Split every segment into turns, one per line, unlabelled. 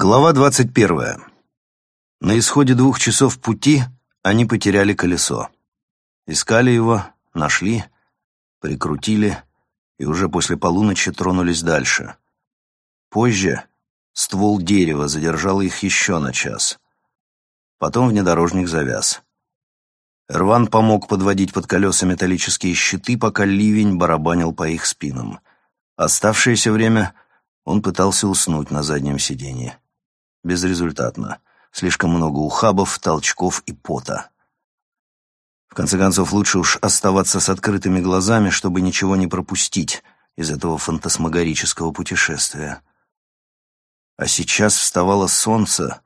Глава двадцать первая. На исходе двух часов пути они потеряли колесо. Искали его, нашли, прикрутили и уже после полуночи тронулись дальше. Позже ствол дерева задержал их еще на час. Потом внедорожник завяз. Рван помог подводить под колеса металлические щиты, пока ливень барабанил по их спинам. Оставшееся время он пытался уснуть на заднем сиденье. Безрезультатно. Слишком много ухабов, толчков и пота. В конце концов, лучше уж оставаться с открытыми глазами, чтобы ничего не пропустить из этого фантасмагорического путешествия. А сейчас вставало солнце,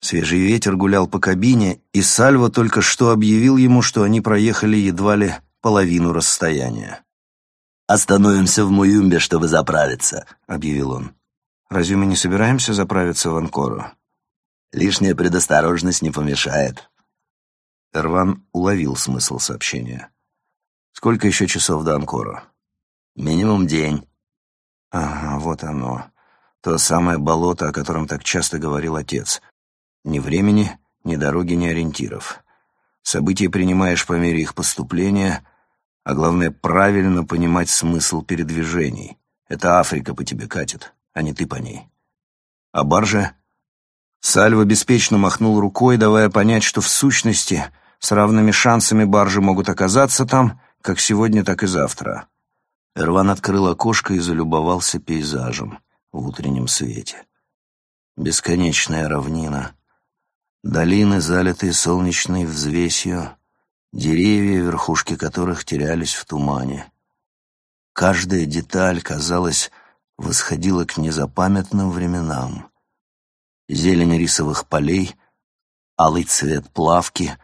свежий ветер гулял по кабине, и Сальво только что объявил ему, что они проехали едва ли половину расстояния.
«Остановимся в Муюмбе, чтобы заправиться», — объявил он.
«Разве мы не собираемся заправиться в Анкору?»
«Лишняя предосторожность не помешает».
Эрван уловил смысл сообщения. «Сколько еще часов до Анкора?»
«Минимум день».
«Ага, вот оно. То самое болото, о котором так часто говорил отец. Ни времени, ни дороги, ни ориентиров. События принимаешь по мере их поступления, а главное, правильно понимать смысл передвижений. Это Африка по тебе катит, а не ты по ней. А баржа? Сальва беспечно махнул рукой, давая понять, что в сущности с равными шансами баржи могут оказаться там, как сегодня, так и завтра. Эрван открыл окошко и залюбовался пейзажем в утреннем свете. Бесконечная равнина, долины, залитые солнечной взвесью, деревья, верхушки которых терялись в тумане. Каждая деталь, казалось, восходила к незапамятным временам. Зелень рисовых полей, алый цвет плавки,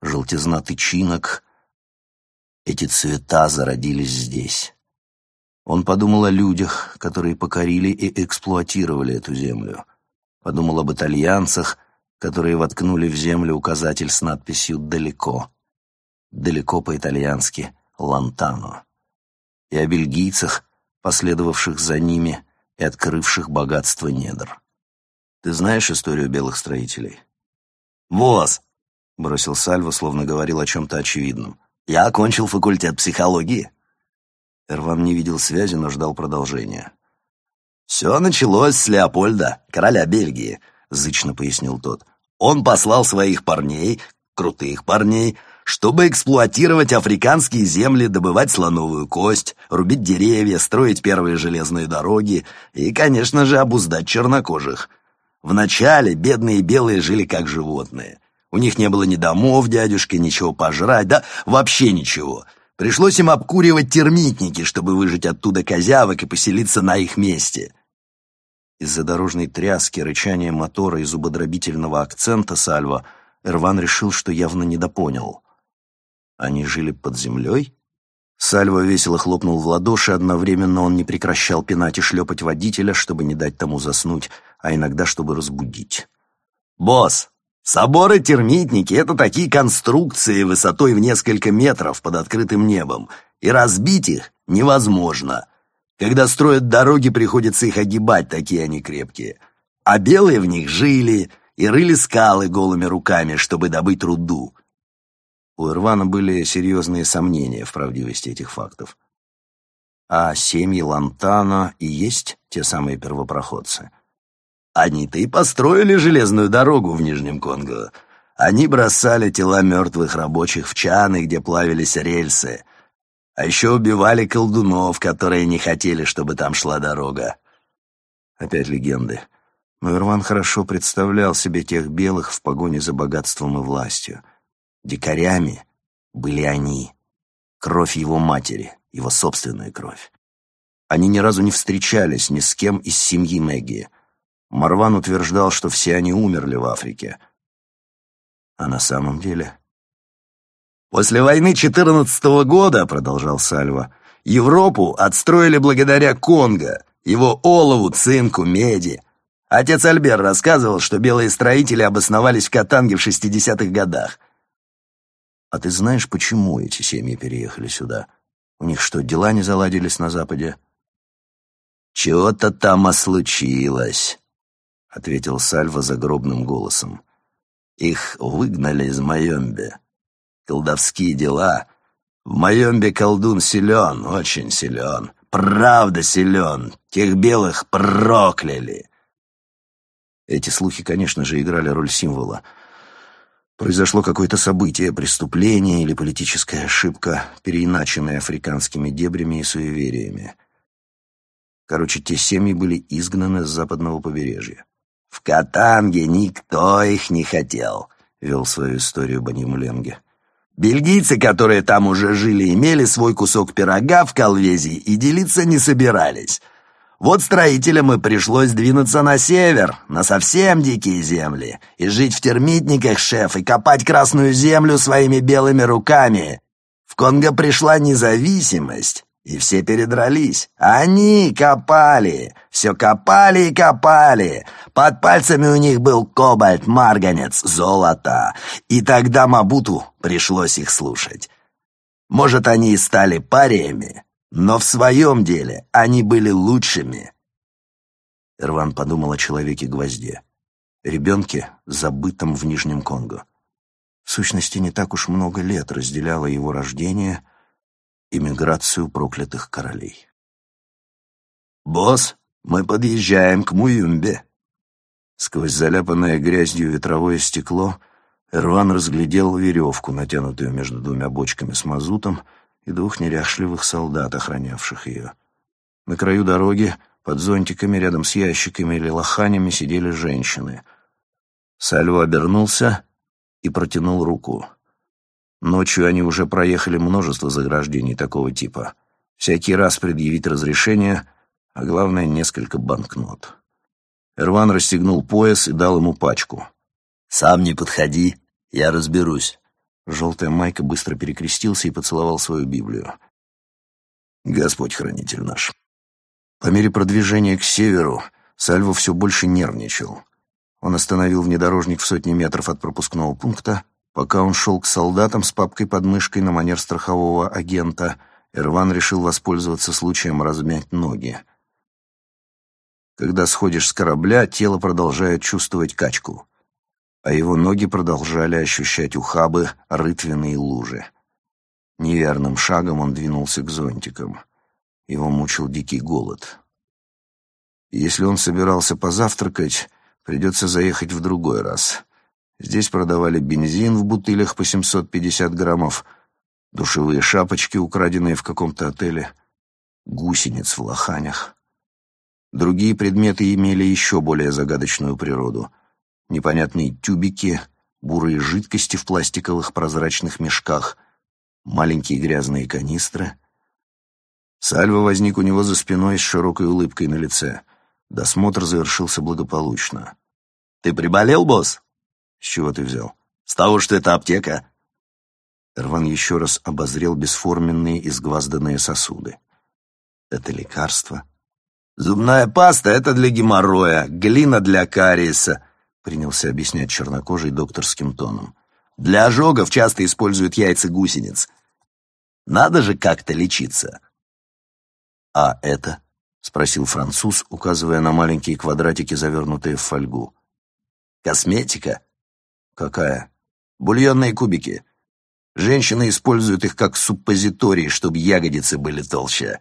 желтизна тычинок — эти цвета зародились здесь. Он подумал о людях, которые покорили и эксплуатировали эту землю. Подумал об итальянцах, которые воткнули в землю указатель с надписью «Далеко» далеко по-итальянски «Лантано», и о бельгийцах, последовавших за ними и открывших богатство недр. Ты знаешь историю белых строителей?
«ВОЗ!»
— бросил Сальво, словно говорил о чем-то очевидном.
«Я окончил факультет психологии».
Эрван не видел связи, но ждал продолжения.
«Все началось с Леопольда, короля Бельгии», — зычно пояснил тот. «Он послал своих парней, крутых парней, чтобы эксплуатировать африканские земли, добывать слоновую кость, рубить деревья, строить первые железные дороги и, конечно же, обуздать чернокожих. Вначале бедные белые жили как животные. У них не было ни домов, дядюшки, ничего пожрать, да вообще ничего. Пришлось им обкуривать термитники, чтобы выжить оттуда козявок и поселиться на их месте.
Из-за дорожной тряски, рычания мотора и зубодробительного акцента Сальва Эрван решил, что явно недопонял. Они жили под землей? Сальва весело хлопнул в ладоши, одновременно он не прекращал пинать и шлепать водителя, чтобы не дать тому заснуть, а иногда, чтобы разбудить.
«Босс, соборы-термитники — это такие конструкции высотой в несколько метров под открытым небом, и разбить их невозможно. Когда строят дороги, приходится их огибать, такие они крепкие. А белые в них жили и рыли скалы голыми руками, чтобы добыть руду.
У Ирвана были серьезные сомнения в правдивости этих фактов. А семьи Лантана и есть те самые первопроходцы?
Они-то и построили железную дорогу в Нижнем Конго. Они бросали тела мертвых рабочих в чаны, где плавились рельсы. А еще убивали колдунов, которые не хотели, чтобы там шла дорога.
Опять легенды. Но Ирван хорошо представлял себе тех белых в погоне за богатством и властью. Дикарями были они. Кровь его матери, его собственная кровь. Они ни разу не встречались ни с кем из семьи Мэгги. Марван утверждал, что все они умерли в Африке. А на самом деле...
«После войны 14 -го года, — продолжал Сальва, — Европу отстроили благодаря Конго, его олову, цинку, меди. Отец Альбер рассказывал, что белые строители обосновались в Катанге в 60-х годах.
А ты знаешь, почему эти семьи переехали сюда? У них что, дела не заладились на Западе?
Чего-то там случилось. ответил Сальва загробным голосом. «Их выгнали из Майомби. Колдовские дела. В Майомбе колдун силен, очень силен. Правда силен. Тех белых прокляли».
Эти слухи, конечно же, играли роль символа. Произошло какое-то событие, преступление или политическая ошибка, переиначенная африканскими дебрями и суевериями. Короче, те семьи были изгнаны с западного побережья.
«В Катанге никто их не хотел», — вел свою историю Банимуленге. «Бельгийцы, которые там уже жили, имели свой кусок пирога в Колвезии и делиться не собирались. Вот строителям и пришлось двинуться на север, на совсем дикие земли, и жить в термитниках, шеф, и копать красную землю своими белыми руками. В Конго пришла независимость, и все передрались. Они копали, все копали и копали. Под пальцами у них был кобальт, марганец, золото. И тогда Мабуту пришлось их слушать. Может, они и стали париями, но в своем деле они были лучшими.
Ирван подумал о человеке-гвозде. Ребенке, забытом в Нижнем Конго. В сущности, не так уж много лет разделяло его рождение и миграцию проклятых королей.
«Босс, мы подъезжаем к Муюмбе».
Сквозь заляпанное грязью ветровое стекло Ирван разглядел веревку, натянутую между двумя бочками с мазутом, и двух неряшливых солдат, охранявших ее. На краю дороги, под зонтиками, рядом с ящиками или лоханями, сидели женщины. Сальво обернулся и протянул руку. Ночью они уже проехали множество заграждений такого типа. Всякий раз предъявить разрешение, а главное, несколько банкнот. Эрван расстегнул пояс и дал ему пачку.
«Сам не подходи, я разберусь».
Желтая майка быстро перекрестился и поцеловал свою Библию. «Господь хранитель наш». По мере продвижения к северу Сальво все больше нервничал. Он остановил внедорожник в сотни метров от пропускного пункта. Пока он шел к солдатам с папкой под мышкой на манер страхового агента, Эрван решил воспользоваться случаем размять ноги. Когда сходишь с корабля, тело продолжает чувствовать качку а его ноги продолжали ощущать ухабы, рытвины и лужи. Неверным шагом он двинулся к зонтикам. Его мучил дикий голод. Если он собирался позавтракать, придется заехать в другой раз. Здесь продавали бензин в бутылях по 750 граммов, душевые шапочки, украденные в каком-то отеле, гусениц в лоханях. Другие предметы имели еще более загадочную природу — непонятные тюбики, бурые жидкости в пластиковых прозрачных мешках, маленькие грязные канистры. Сальва возник у него за спиной с широкой улыбкой на лице. Досмотр завершился благополучно.
«Ты приболел, босс?»
«С чего ты взял?»
«С того, что это аптека».
Эрван еще раз обозрел бесформенные изгвазданные сосуды. «Это лекарство?»
«Зубная паста — это для геморроя, глина для кариеса, —
принялся объяснять чернокожий докторским тоном.
«Для ожогов часто используют яйца гусениц. Надо же как-то лечиться».
«А это?» — спросил француз, указывая на маленькие квадратики, завернутые в фольгу.
«Косметика?»
«Какая?»
«Бульонные кубики. Женщины используют их как суппозитории, чтобы ягодицы были толще».